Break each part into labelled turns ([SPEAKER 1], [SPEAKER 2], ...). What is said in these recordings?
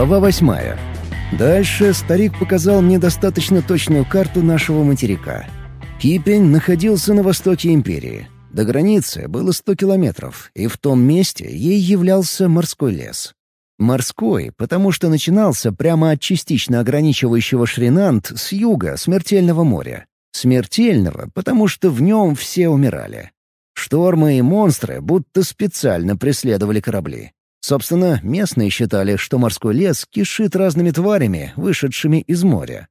[SPEAKER 1] Глава восьмая. Дальше старик показал мне достаточно точную карту нашего материка. Кипень находился на востоке империи. До границы было сто километров, и в том месте ей являлся морской лес. Морской, потому что начинался прямо от частично ограничивающего Шринант с юга Смертельного моря. Смертельного, потому что в нем все умирали. Штормы и монстры будто специально преследовали корабли. Собственно, местные считали, что морской лес кишит разными тварями, вышедшими из моря.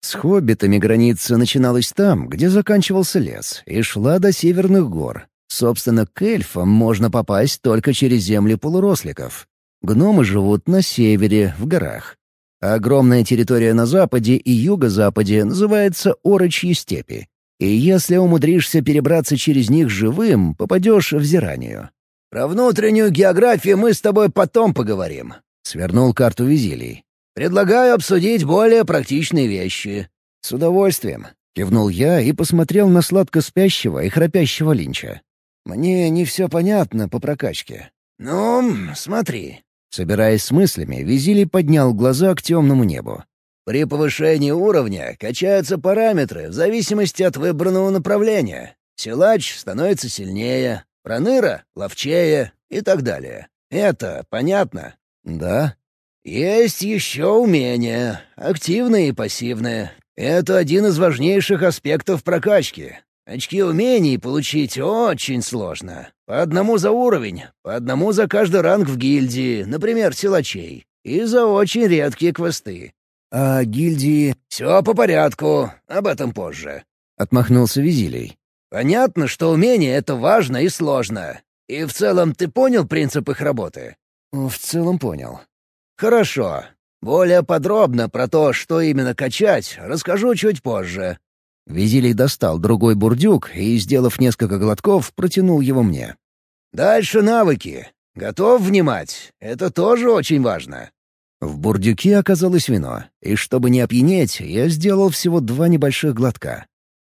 [SPEAKER 1] С хоббитами граница начиналась там, где заканчивался лес, и шла до северных гор. Собственно, к эльфам можно попасть только через земли полуросликов. Гномы живут на севере, в горах. огромная территория на западе и юго-западе называется Орочьи степи. И если умудришься перебраться через них живым, попадешь в Зиранию.
[SPEAKER 2] «Про внутреннюю географию мы с тобой потом поговорим», —
[SPEAKER 1] свернул карту Визилий.
[SPEAKER 2] «Предлагаю обсудить более практичные вещи».
[SPEAKER 1] «С удовольствием», — кивнул я и посмотрел на сладко спящего и храпящего Линча. «Мне не все понятно по прокачке».
[SPEAKER 2] «Ну, смотри».
[SPEAKER 1] Собираясь с мыслями, Визилий поднял глаза к темному небу.
[SPEAKER 2] При повышении уровня качаются параметры в зависимости от выбранного направления. Силач становится сильнее, проныра — ловчее и так далее. Это понятно?
[SPEAKER 1] Да.
[SPEAKER 2] Есть еще умения, активные и пассивные. Это один из важнейших аспектов прокачки. Очки умений получить очень сложно. По одному за уровень, по одному за каждый ранг в гильдии, например, силачей, и за очень редкие квесты.
[SPEAKER 1] «А гильдии...»
[SPEAKER 2] «Все по порядку, об этом позже», —
[SPEAKER 1] отмахнулся Визилий.
[SPEAKER 2] «Понятно, что умение — это важно и сложно. И в целом ты понял принцип их работы?»
[SPEAKER 1] «В целом понял».
[SPEAKER 2] «Хорошо. Более подробно про то, что именно качать, расскажу чуть позже».
[SPEAKER 1] Визилий достал другой бурдюк и, сделав несколько глотков, протянул его мне.
[SPEAKER 2] «Дальше навыки. Готов внимать? Это тоже очень важно».
[SPEAKER 1] В бурдюке оказалось вино, и чтобы не опьянеть, я сделал всего два небольших глотка.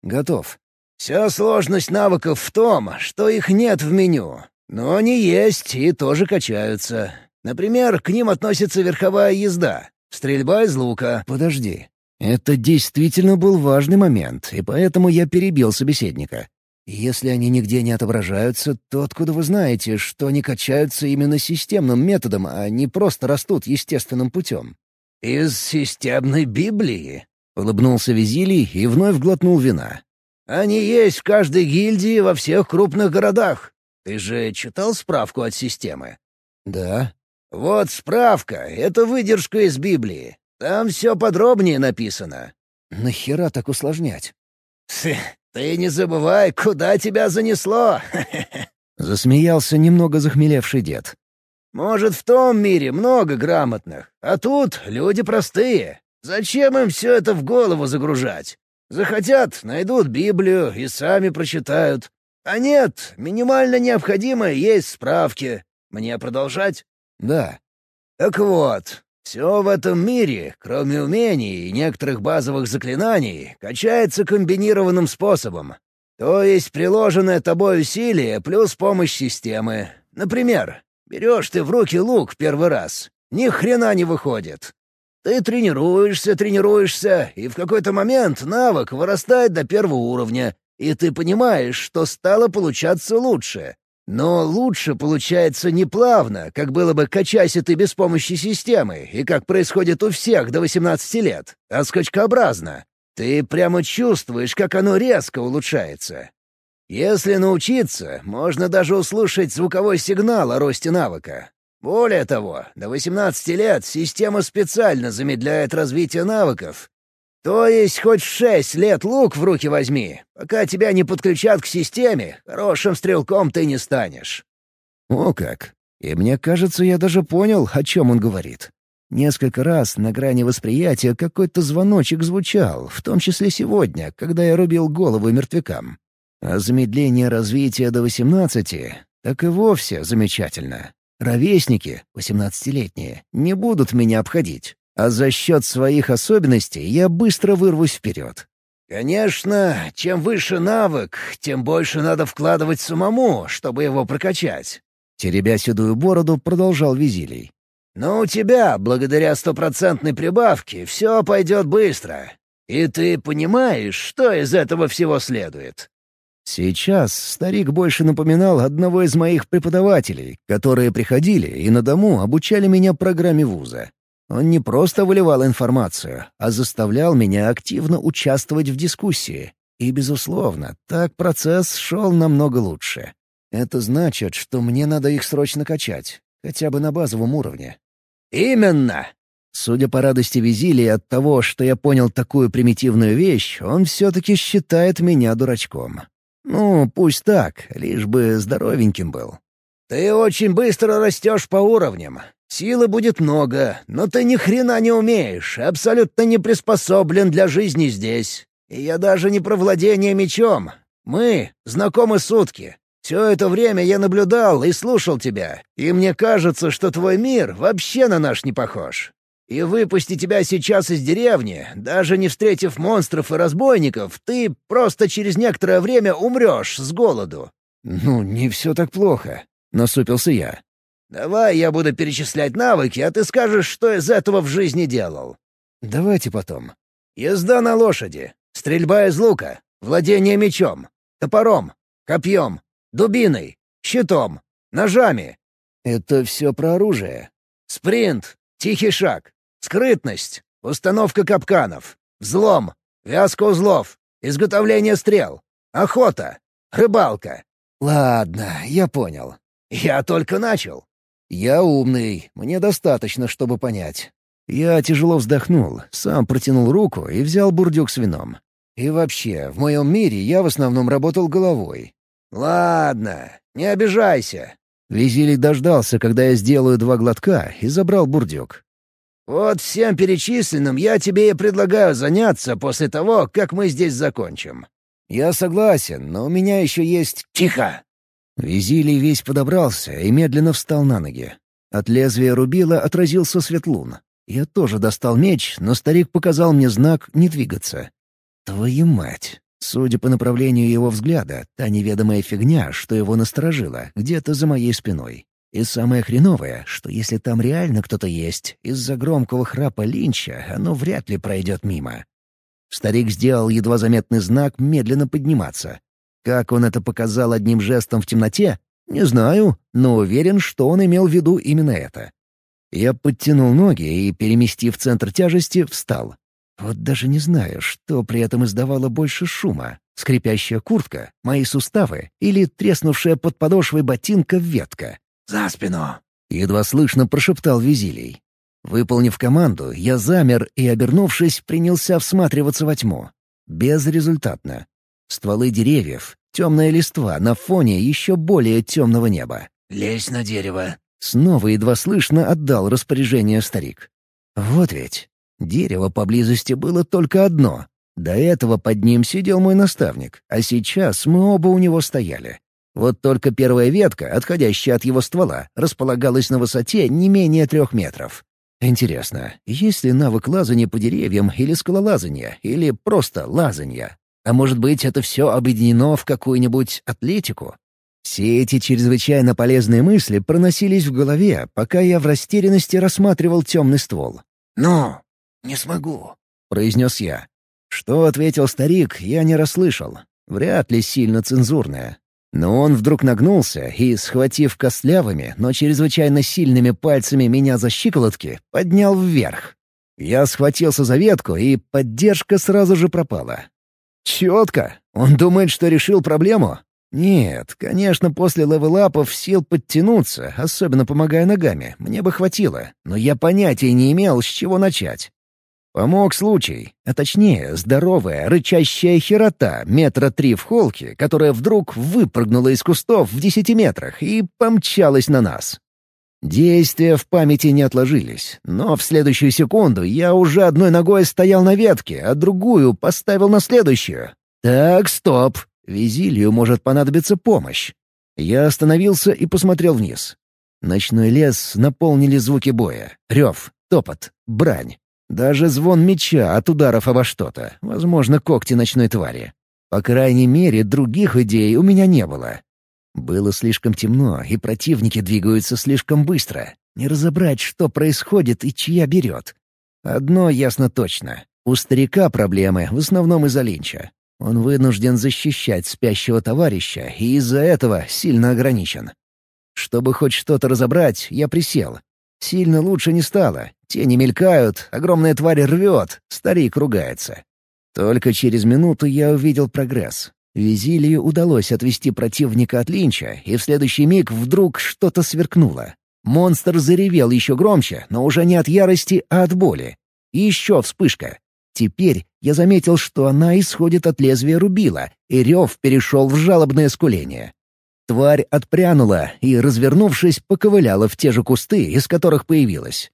[SPEAKER 1] «Готов».
[SPEAKER 2] «Вся сложность навыков в том, что их нет в меню. Но они есть и тоже качаются. Например, к ним относится верховая езда, стрельба из лука.
[SPEAKER 1] Подожди. Это действительно был важный момент, и поэтому я перебил собеседника. Если они нигде не отображаются, то откуда вы знаете, что они качаются именно системным методом, а не просто растут естественным путем?
[SPEAKER 2] «Из системной Библии», —
[SPEAKER 1] улыбнулся Визилий и вновь глотнул вина.
[SPEAKER 2] «Они есть в каждой гильдии во всех крупных городах. Ты же читал справку от системы?»
[SPEAKER 1] «Да».
[SPEAKER 2] «Вот справка — это выдержка из Библии. Там все подробнее написано».
[SPEAKER 1] «Нахера так усложнять?»
[SPEAKER 2] «Ты не забывай, куда тебя занесло!»
[SPEAKER 1] Засмеялся немного захмелевший дед.
[SPEAKER 2] «Может, в том мире много грамотных, а тут люди простые. Зачем им все это в голову загружать? Захотят, найдут Библию и сами прочитают. А нет, минимально необходимое есть справки. Мне продолжать?
[SPEAKER 1] Да.
[SPEAKER 2] Так вот, все в этом мире, кроме умений и некоторых базовых заклинаний, качается комбинированным способом. То есть приложенное тобой усилие плюс помощь системы. Например, берешь ты в руки лук первый раз. Ни хрена не выходит. Ты тренируешься, тренируешься, и в какой-то момент навык вырастает до первого уровня, и ты понимаешь, что стало получаться лучше. Но лучше получается не плавно, как было бы качайся ты без помощи системы, и как происходит у всех до 18 лет, а скачкообразно. Ты прямо чувствуешь, как оно резко улучшается. Если научиться, можно даже услышать звуковой сигнал о росте навыка. Более того, до 18 лет система специально замедляет развитие навыков, то есть хоть шесть лет лук в руки возьми. Пока тебя не подключат к системе, хорошим стрелком ты не станешь».
[SPEAKER 1] «О как! И мне кажется, я даже понял, о чем он говорит. Несколько раз на грани восприятия какой-то звоночек звучал, в том числе сегодня, когда я рубил голову мертвякам. А замедление развития до восемнадцати — так и вовсе замечательно. Ровесники, восемнадцатилетние, не будут меня обходить. А за счет своих особенностей я быстро вырвусь вперед.
[SPEAKER 2] «Конечно, чем выше навык, тем больше надо вкладывать самому, чтобы его прокачать».
[SPEAKER 1] Теребя седую бороду, продолжал Визилий.
[SPEAKER 3] Но у тебя, благодаря стопроцентной прибавке, все пойдет быстро. И ты понимаешь, что из этого всего следует?»
[SPEAKER 2] Сейчас старик больше напоминал одного из моих преподавателей, которые приходили и на дому обучали меня программе вуза. Он не просто выливал информацию, а заставлял меня активно участвовать в дискуссии. И, безусловно, так процесс шел намного лучше. Это значит, что мне надо их срочно качать, хотя бы на базовом уровне.
[SPEAKER 3] «Именно!»
[SPEAKER 2] Судя по радости Визилии от того, что я понял такую примитивную вещь, он все-таки считает меня дурачком. Ну, пусть так, лишь бы здоровеньким был.
[SPEAKER 3] «Ты очень быстро растешь по уровням. Силы будет много, но ты ни хрена не умеешь, абсолютно не приспособлен для жизни здесь. И я даже не про владение мечом. Мы знакомы сутки. Все это время я наблюдал и слушал тебя, и мне кажется, что твой мир вообще на наш не похож. И выпусти тебя сейчас из деревни, даже не встретив монстров и разбойников, ты просто через некоторое время умрешь с голоду».
[SPEAKER 2] «Ну, не все так плохо», — насупился я.
[SPEAKER 3] «Давай я буду перечислять навыки, а ты скажешь, что из этого в жизни делал».
[SPEAKER 2] «Давайте потом».
[SPEAKER 3] «Езда на лошади, стрельба из лука, владение мечом, топором, копьем, дубиной, щитом, ножами».
[SPEAKER 2] «Это все про оружие».
[SPEAKER 3] «Спринт, тихий шаг, Скрытность, установка капканов, взлом, вязка узлов, изготовление стрел, охота, рыбалка.
[SPEAKER 2] Ладно, я понял.
[SPEAKER 3] Я только начал.
[SPEAKER 2] Я умный, мне достаточно, чтобы понять. Я тяжело вздохнул, сам протянул руку и взял бурдюк с вином. И вообще, в моем мире я в основном работал головой.
[SPEAKER 3] «Ладно, не обижайся».
[SPEAKER 2] Визилий дождался, когда я сделаю два глотка, и забрал бурдюк.
[SPEAKER 3] Вот всем перечисленным я тебе и предлагаю заняться после того, как мы здесь закончим».
[SPEAKER 2] «Я согласен, но у меня еще есть...»
[SPEAKER 3] «Тихо!»
[SPEAKER 2] Визилий весь подобрался и медленно встал на ноги. От лезвия рубила отразился свет лун. Я тоже достал меч, но старик показал мне знак не двигаться. «Твою мать!» Судя по направлению его взгляда, та неведомая фигня, что его насторожила, где-то за моей спиной. И самое хреновое, что если там реально кто-то есть, из-за громкого храпа Линча оно вряд ли пройдет мимо. Старик сделал едва заметный знак медленно подниматься. Как он это показал одним жестом в темноте, не знаю, но уверен, что он имел в виду именно это. Я подтянул ноги и, переместив центр тяжести, встал. Вот даже не знаю, что при этом издавало больше шума — скрипящая куртка, мои суставы или треснувшая под подошвой ботинка ветка.
[SPEAKER 3] «За спину!»
[SPEAKER 2] — едва слышно прошептал Визилий. Выполнив команду, я замер и, обернувшись, принялся всматриваться во тьму. Безрезультатно. Стволы деревьев, темная листва на фоне еще более темного неба.
[SPEAKER 3] «Лезь на дерево!»
[SPEAKER 2] Снова едва слышно отдал распоряжение старик. «Вот ведь. Дерево поблизости было только одно. До этого под ним сидел мой наставник, а сейчас мы оба у него стояли. Вот только первая ветка, отходящая от его ствола, располагалась на высоте не менее трех метров. Интересно, есть ли навык лазания по деревьям или скалолазания, или просто лазания? А может быть, это все объединено в какую-нибудь атлетику? Все эти чрезвычайно полезные мысли проносились в голове, пока я в растерянности рассматривал темный ствол.
[SPEAKER 3] «Ну, не смогу», —
[SPEAKER 2] произнес я. Что ответил старик, я не расслышал. Вряд ли сильно цензурное. Но он вдруг нагнулся и, схватив костлявыми, но чрезвычайно сильными пальцами меня за щиколотки, поднял вверх. Я схватился за ветку, и поддержка сразу же пропала. Четко. Он думает, что решил проблему? Нет, конечно, после левелапов сил подтянуться, особенно помогая ногами, мне бы хватило, но я понятия не имел, с чего начать. Помог случай, а точнее, здоровая, рычащая херота метра три в холке, которая вдруг выпрыгнула из кустов в десяти метрах и помчалась на нас. Действия в памяти не отложились, но в следующую секунду я уже одной ногой стоял на ветке, а другую поставил на следующую. Так, стоп. Визилию может понадобиться помощь. Я остановился и посмотрел вниз. Ночной лес наполнили звуки боя. Рев, топот, брань. Даже звон меча от ударов обо что-то, возможно, когти ночной твари. По крайней мере, других идей у меня не было. Было слишком темно, и противники двигаются слишком быстро. Не разобрать, что происходит и чья берет. Одно ясно точно. У старика проблемы в основном из-за линча. Он вынужден защищать спящего товарища и из-за этого сильно ограничен. Чтобы хоть что-то разобрать, я присел. Сильно лучше не стало. Тени мелькают, огромная тварь рвет, старик ругается. Только через минуту я увидел прогресс. Визилию удалось отвести противника от линча, и в следующий миг вдруг что-то сверкнуло. Монстр заревел еще громче, но уже не от ярости, а от боли. И еще вспышка. Теперь я заметил, что она исходит от лезвия рубила, и рев перешел в жалобное скуление. Тварь отпрянула и, развернувшись, поковыляла в те же кусты, из которых появилась.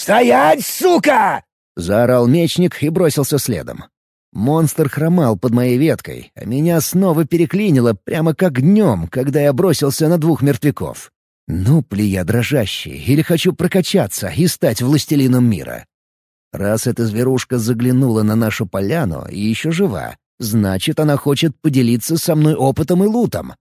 [SPEAKER 3] «Стоять, сука!»
[SPEAKER 2] — заорал мечник и бросился следом. Монстр хромал под моей веткой, а меня снова переклинило прямо как днем, когда я бросился на двух мертвяков. Ну, плея дрожащий, или хочу прокачаться и стать властелином мира. Раз эта зверушка заглянула на нашу поляну и еще жива, значит, она хочет поделиться со мной опытом и лутом.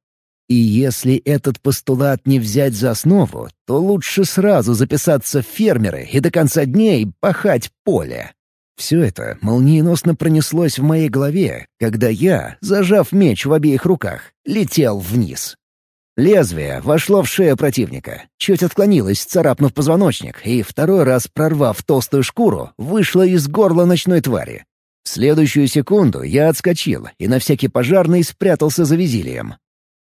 [SPEAKER 2] И если этот постулат не взять за основу, то лучше сразу записаться в фермеры и до конца дней пахать поле. Все это молниеносно пронеслось в моей голове, когда я, зажав меч в обеих руках, летел вниз. Лезвие вошло в шею противника, чуть отклонилось, царапнув позвоночник, и второй раз, прорвав толстую шкуру, вышло из горла ночной твари. В следующую секунду я отскочил и на всякий пожарный спрятался за визилием.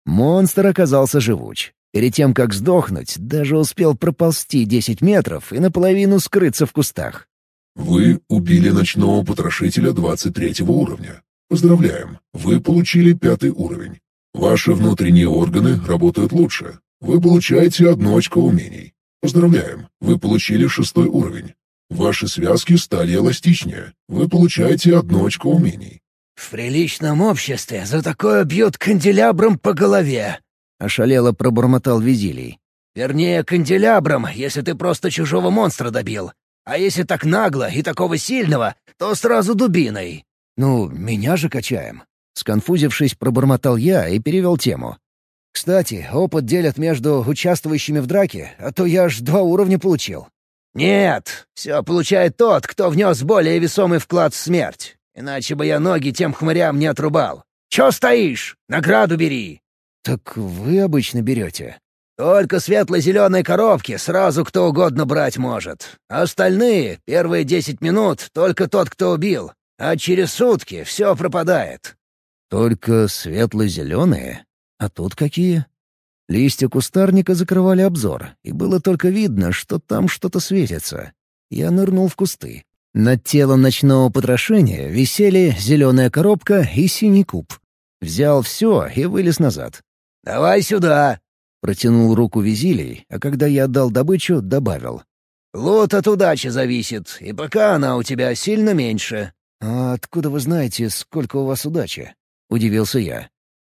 [SPEAKER 2] Монстр оказался живуч. Перед тем, как сдохнуть, даже успел проползти десять метров и наполовину скрыться в кустах.
[SPEAKER 4] Вы убили ночного потрошителя 23 уровня. Поздравляем, вы получили пятый уровень. Ваши внутренние органы работают лучше. Вы получаете одно очко умений. Поздравляем, вы получили шестой уровень. Ваши связки стали эластичнее. Вы получаете одно очко умений.
[SPEAKER 3] «В приличном обществе за такое бьют канделябром по голове», — ошалело пробормотал Визилий. «Вернее, канделябром, если ты просто чужого монстра добил. А если так нагло и такого сильного, то сразу дубиной».
[SPEAKER 2] «Ну, меня же качаем». Сконфузившись, пробормотал я и перевел тему. «Кстати, опыт делят между участвующими в драке, а то я аж два уровня получил».
[SPEAKER 3] «Нет, все получает тот, кто внес более весомый вклад в смерть. Иначе бы я ноги тем хмырям не отрубал. Че стоишь? Награду бери!»
[SPEAKER 2] «Так вы обычно берете?»
[SPEAKER 3] Только светло-зеленые коробки сразу кто угодно брать может. Остальные, первые десять минут, только тот, кто убил. А через сутки все пропадает.
[SPEAKER 2] Только светло-зеленые? А тут какие? Листья кустарника закрывали обзор, и было только видно, что там что-то светится. Я нырнул в кусты. Над телом ночного потрошения висели зеленая коробка и синий куб. Взял все и вылез назад.
[SPEAKER 3] «Давай сюда!»
[SPEAKER 2] Протянул руку Визилий, а когда я отдал добычу, добавил.
[SPEAKER 3] «Лут от удачи зависит, и пока она у тебя сильно меньше».
[SPEAKER 2] «А откуда вы знаете, сколько у вас удачи?» — удивился я.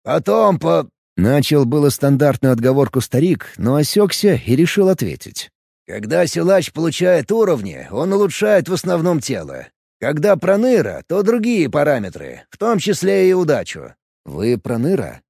[SPEAKER 3] «Потом по...»
[SPEAKER 2] Начал было стандартную отговорку старик, но осекся и решил ответить.
[SPEAKER 3] «Когда силач получает уровни, он улучшает в основном тело. Когда проныра, то другие параметры, в том числе и удачу».
[SPEAKER 2] «Вы проныра?»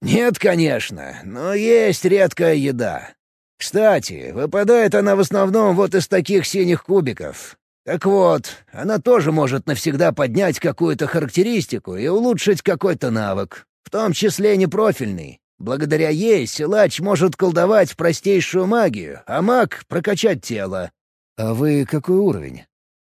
[SPEAKER 3] «Нет, конечно, но есть редкая еда. Кстати, выпадает она в основном вот из таких синих кубиков. Так вот, она тоже может навсегда поднять какую-то характеристику и улучшить какой-то навык, в том числе непрофильный. Благодаря ей силач может колдовать простейшую магию, а маг — прокачать тело.
[SPEAKER 2] А вы какой уровень?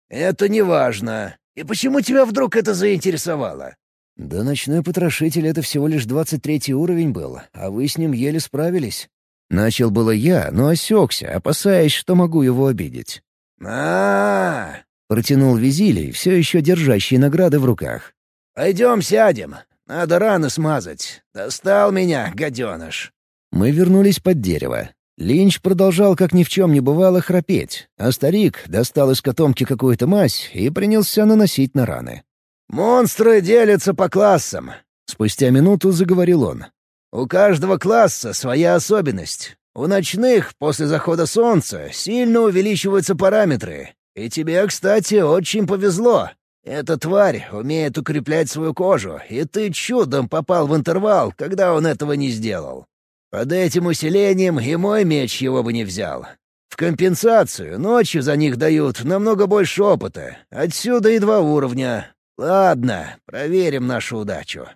[SPEAKER 3] Это не важно. И почему тебя вдруг это заинтересовало?
[SPEAKER 2] «Да ночной потрошитель — это всего лишь двадцать третий уровень был, а вы с ним еле справились». Начал было я, но осекся, опасаясь, что могу его обидеть.
[SPEAKER 3] а,
[SPEAKER 2] протянул Визилий, все еще держащий награды в руках.
[SPEAKER 3] «Пойдем сядем. Надо раны смазать. Достал меня, гаденыш».
[SPEAKER 2] Мы вернулись под дерево. Линч продолжал, как ни в чем не бывало, храпеть, а старик достал из котомки какую-то мазь и принялся наносить на раны.
[SPEAKER 3] «Монстры делятся по классам», —
[SPEAKER 2] спустя минуту заговорил он.
[SPEAKER 3] «У каждого класса своя особенность. У ночных после захода солнца сильно увеличиваются параметры. И тебе, кстати, очень повезло. Эта тварь умеет укреплять свою кожу, и ты чудом попал в интервал, когда он этого не сделал. Под этим усилением и мой меч его бы не взял. В компенсацию, ночью за них дают намного больше опыта. Отсюда и два уровня. Ладно, проверим нашу удачу».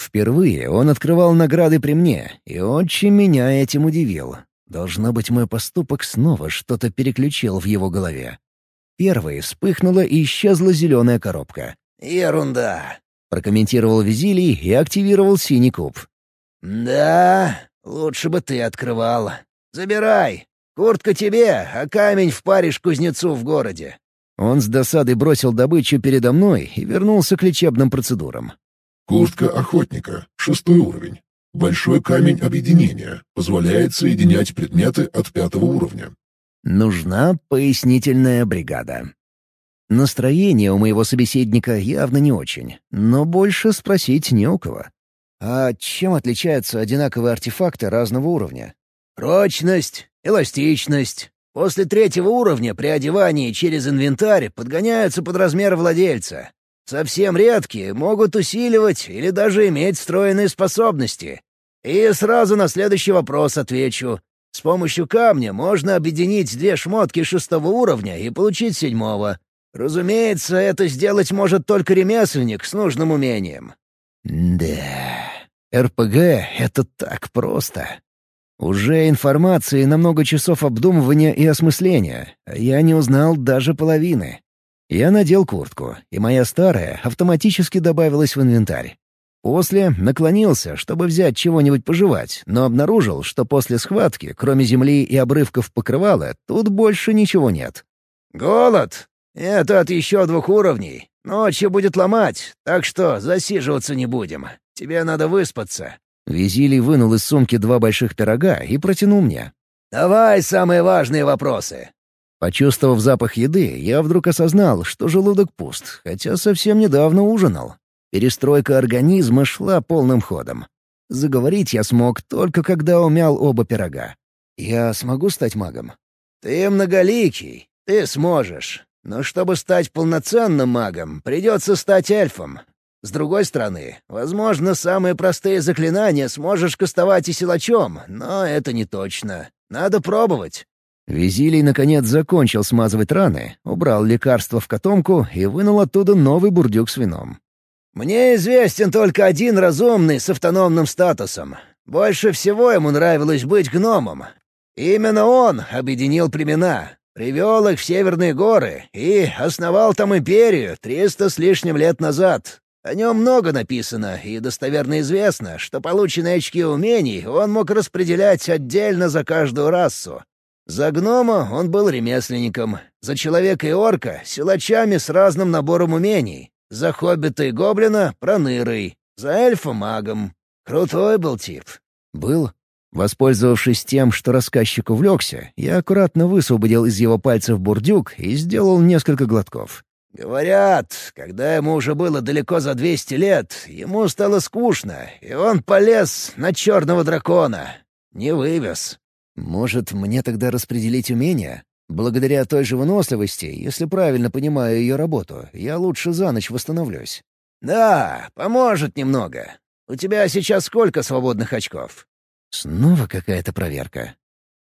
[SPEAKER 2] Впервые он открывал награды при мне, и очень меня этим удивил. Должно быть, мой поступок снова что-то переключил в его голове. Первой вспыхнула и исчезла зеленая коробка.
[SPEAKER 3] «Ерунда», —
[SPEAKER 2] прокомментировал Визилий и активировал синий куб.
[SPEAKER 3] «Да, лучше бы ты открывал. Забирай. Куртка тебе, а камень впаришь кузнецу в городе».
[SPEAKER 2] Он с досадой бросил добычу передо мной и вернулся к лечебным процедурам.
[SPEAKER 4] Куртка охотника, шестой уровень. Большой камень объединения позволяет соединять предметы от пятого уровня.
[SPEAKER 2] Нужна пояснительная бригада. Настроение у моего собеседника явно не очень, но больше спросить не у кого. А чем отличаются одинаковые артефакты разного уровня?
[SPEAKER 3] Прочность, эластичность. После третьего уровня при одевании через инвентарь подгоняются под размер владельца. Совсем редкие могут усиливать или даже иметь встроенные способности. И сразу на следующий вопрос отвечу. С помощью камня можно объединить две шмотки шестого уровня и получить седьмого. Разумеется, это сделать может только ремесленник с нужным умением.
[SPEAKER 2] Да, РПГ — это так просто. Уже информации на много часов обдумывания и осмысления, а я не узнал даже половины. Я надел куртку, и моя старая автоматически добавилась в инвентарь. После наклонился, чтобы взять чего-нибудь пожевать, но обнаружил, что после схватки, кроме земли и обрывков покрывала, тут больше ничего нет.
[SPEAKER 3] «Голод! Это от еще двух уровней. Ночью будет ломать, так что засиживаться не будем. Тебе надо выспаться».
[SPEAKER 2] Визилий вынул из сумки два больших пирога и протянул мне.
[SPEAKER 3] «Давай самые важные вопросы».
[SPEAKER 2] Почувствовав запах еды, я вдруг осознал, что желудок пуст, хотя совсем недавно ужинал. Перестройка организма шла полным ходом. Заговорить я смог только когда умял оба пирога. Я смогу стать магом?
[SPEAKER 3] «Ты многоликий, ты сможешь. Но чтобы стать полноценным магом, придется стать эльфом. С другой стороны, возможно, самые простые заклинания сможешь кастовать и силачом, но это не точно. Надо пробовать».
[SPEAKER 2] Визилий, наконец, закончил смазывать раны, убрал лекарство в котомку и вынул оттуда новый бурдюк с вином.
[SPEAKER 3] «Мне известен только один разумный с автономным статусом. Больше всего ему нравилось быть гномом. Именно он объединил племена, привел их в Северные горы и основал там империю триста с лишним лет назад. О нем много написано, и достоверно известно, что полученные очки умений он мог распределять отдельно за каждую расу. За гнома он был ремесленником, за человека и орка — силачами с разным набором умений, за хоббита и гоблина — пронырой, за эльфа — магом. Крутой был тип.
[SPEAKER 2] Был. Воспользовавшись тем, что рассказчик увлекся, я аккуратно высвободил из его пальцев бурдюк и сделал несколько глотков.
[SPEAKER 3] Говорят, когда ему уже было далеко за двести лет, ему стало скучно, и он полез на черного дракона. Не вывез.
[SPEAKER 2] Может, мне тогда распределить умения? Благодаря той же выносливости, если правильно понимаю ее работу, я лучше за ночь восстановлюсь.
[SPEAKER 3] Да, поможет немного. У тебя сейчас сколько свободных очков?
[SPEAKER 2] Снова какая-то проверка.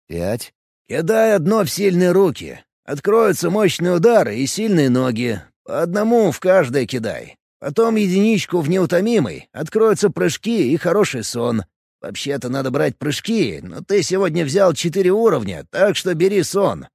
[SPEAKER 2] Пять.
[SPEAKER 3] Кидай одно в сильные руки. Откроются мощные удары и сильные ноги. По одному в каждое кидай. Потом единичку в неутомимый. Откроются прыжки и хороший сон. Вообще-то надо брать прыжки, но ты сегодня взял четыре уровня, так что бери сон.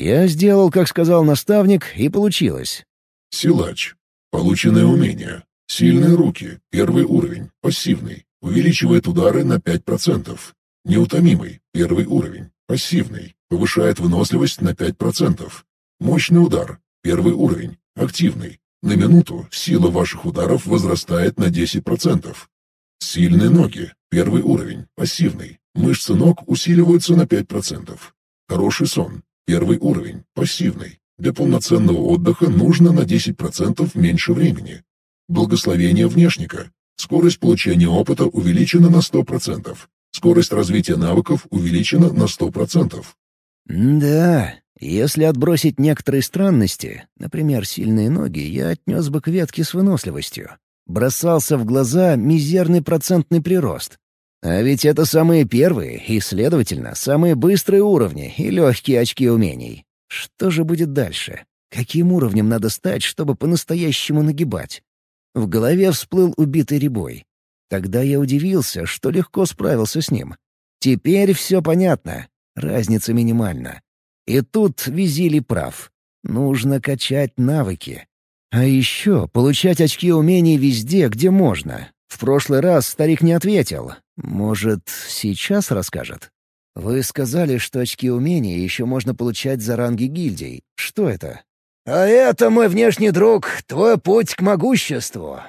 [SPEAKER 2] Я сделал, как сказал наставник, и получилось.
[SPEAKER 4] Силач. Полученное умение. Сильные руки. Первый уровень. Пассивный. Увеличивает удары на 5%. Неутомимый. Первый уровень. Пассивный. Повышает выносливость на 5%. Мощный удар. Первый уровень. Активный. На минуту сила ваших ударов возрастает на 10%. Сильные ноги. Первый уровень. Пассивный. Мышцы ног усиливаются на 5%. Хороший сон. Первый уровень. Пассивный. Для полноценного отдыха нужно на 10% меньше времени. Благословение внешника. Скорость получения опыта увеличена на 100%. Скорость развития навыков увеличена на 100%.
[SPEAKER 2] Да, если отбросить некоторые странности, например, сильные ноги, я отнес бы к ветке с выносливостью. Бросался в глаза мизерный процентный прирост. А ведь это самые первые и, следовательно, самые быстрые уровни и легкие очки умений. Что же будет дальше? Каким уровнем надо стать, чтобы по-настоящему нагибать? В голове всплыл убитый ребой. Тогда я удивился, что легко справился с ним. Теперь все понятно. Разница минимальна. И тут Визили прав. Нужно качать навыки. А еще получать очки умений везде, где можно. В прошлый раз старик не ответил. Может, сейчас расскажет? Вы сказали, что очки умений еще можно получать за ранги гильдий. Что это?
[SPEAKER 3] «А это, мой внешний друг, твой путь к могуществу.